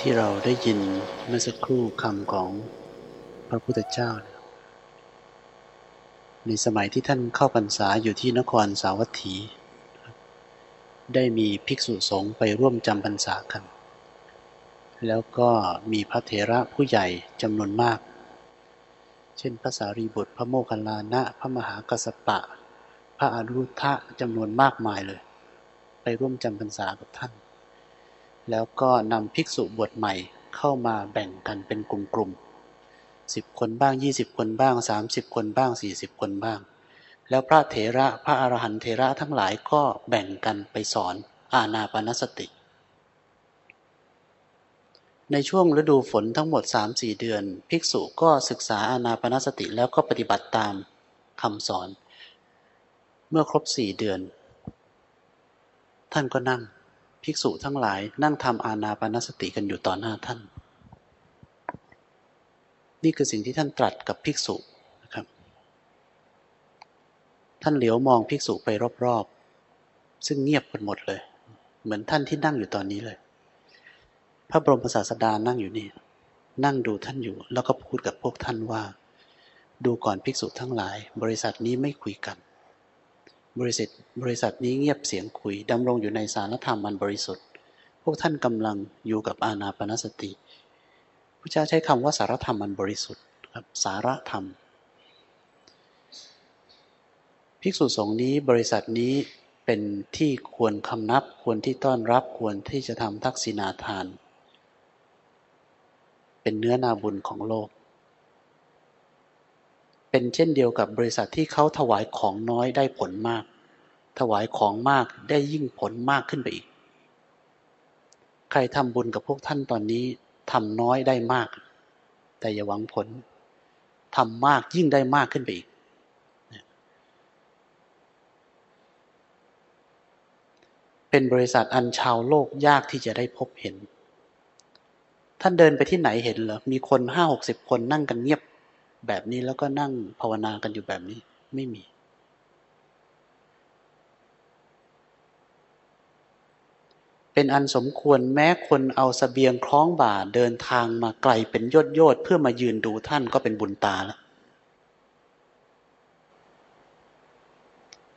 ที่เราได้ยินเมื่อสักครู่คำของพระพุทธเจ้า ในสมัยที่ท่านเข้าพรรษาอยู่ที่นครสาวัตถี ได้มีภิกษุสงฆ์ไปร่วมจำพรรษากัน แล้วก็มีพระเถระผู้ใหญ่จำนวนมาก เช่นพระสารีบุตรพระโมคคัลลานะ พระมหากัสสปะ พระอนุรุทธะจำนวนมากมายเลย ไปร่วมจำพรรษากับท่าน แล้วก็นำภิกษุบวชใหม่เข้ามาแบ่งกันเป็นกลุ่มๆสิบคนบ้างยี่สิบคนบ้างสามสิบคนบ้างสี่สิบคนบ้าง แล้วพระเถระพระอรหันเถระทั้งหลายก็แบ่งกันไปสอนอาณาปณสติ ในช่วงฤดูฝนทั้งหมดสามสี่เดือน ภิกษุก็ศึกษาอาณาปณสติแล้วก็ปฏิบัติตามคำสอน เมื่อครบสี่เดือน ท่านก็นั่ง ภิกษุทั้งหลายนั่งทำอานาปานสติกันอยู่ต่อหน้าท่าน นี่คือสิ่งที่ท่านตรัสกับภิกษุนะครับ ท่านเหลียวมองภิกษุไปรอบๆ ซึ่งเงียบกันหมดเลย เหมือนท่านที่นั่งอยู่ตอนนี้เลย พระบรมศาสดานั่งอยู่นี่ นั่งดูท่านอยู่ แล้วก็พูดกับพวกท่านว่า ดูก่อนภิกษุทั้งหลาย บริษัทนี้ไม่คุยกัน บริษัทบริษัทนี้เงียบเสียงคุยดำรงอยู่ในสารธรรมอันบริสุทธิ์ พวกท่านกำลังอยู่กับอาณาปณสติพระเจ้าใช้คำว่าสารธรรมอันบริสุทธิ์ครับสารธรรม ภิกษุสงฆ์นี้บริษัทนี้เป็นที่ควรคำนับควรที่ต้อนรับควรที่จะทำทักษิณาทาน เป็นเนื้อนาบุญของโลก เป็นเช่นเดียวกับบริษัทที่เขาถวายของน้อยได้ผลมาก ถวายของมากได้ยิ่งผลมากขึ้นไปอีก ใครทำบุญกับพวกท่านตอนนี้ทำน้อยได้มาก แต่อย่าหวังผลทำมากยิ่งได้มากขึ้นไปอีก เป็นบริษัทอันชาวโลกยากที่จะได้พบเห็น ท่านเดินไปที่ไหนเห็นเหรอ มีคนห้าหกสิบคนนั่งกันเงียบ แบบนี้แล้วก็นั่งภาวนากันอยู่แบบนี้ไม่มี เป็นอันสมควรแม้คนเอาสเสบียงคล้องบ่าเดินทางมาไกลเป็นยอดยอดเพื่อมายืนดูท่านก็เป็นบุญตาแล้ว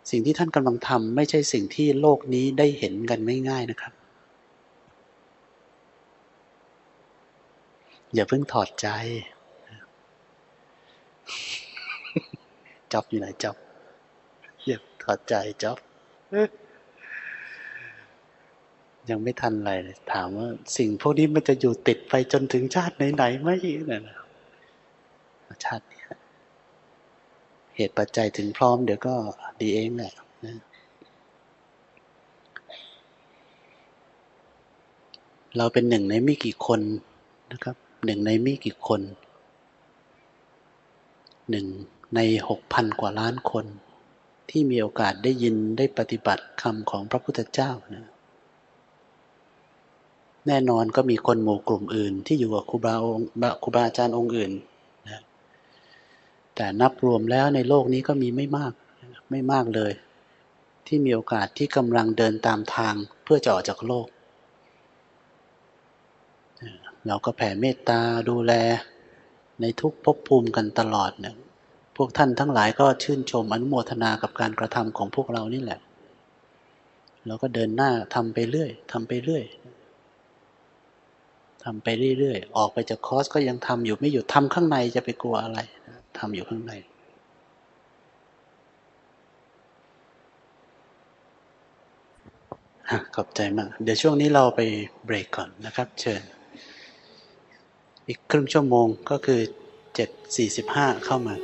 สิ่งที่ท่านกำลังทำไม่ใช่สิ่งที่โลกนี้ได้เห็นกันไม่ง่ายนะครับ อย่าเพิ่งถอดใจ จ็อบอยู่ไหนจ็อบอย่าถอดใจจ็อบยังไม่ทันอะไรเลยถามว่า สิ่งพวกนี้มันจะอยู่ติดไปจนถึงชาติไหนๆไหมนั่นชาตินี้เหตุปัจจัยถึงพร้อมเดี๋ยวก็ดีเองแหละนะเราเป็นหนึ่งในไม่กี่คนนะครับ หนึ่งในไม่กี่คน หนึ่ง ในหกพันกว่าล้านคน ที่มีโอกาสได้ยินได้ปฏิบัติคำของพระพุทธเจ้านะแน่นอนก็มีคนหมู่กลุ่มอื่น ที่อยู่กับครูบาองค์ครูบาอาจารย์องค์อื่นนะแต่นับรวมแล้วในโลกนี้ก็มีไม่มากไม่มากเลย ที่มีโอกาสที่กำลังเดินตามทางเพื่อจะออกจากโลก เราก็แผ่เมตตาดูแลในทุกภพภูมิกันตลอดเนี่ย พวกท่านทั้งหลายก็ชื่นชมอนุโมทนากับการกระทำของพวกเรานี่แหละ เราก็เดินหน้าทำไปเรื่อยทำไปเรื่อยทำไปเรื่อยๆ ออกไปจากคอร์สก็ยังทำอยู่ไม่หยุดทำข้างในจะไปกลัวอะไรทำอยู่ข้างใน ขอบใจมาก เดี๋ยวช่วงนี้เราไปเบรกก่อนนะครับ เชิญ อีกครึ่งชั่วโมงก็คือเจ็ดสี่สิบห้าเข้ามา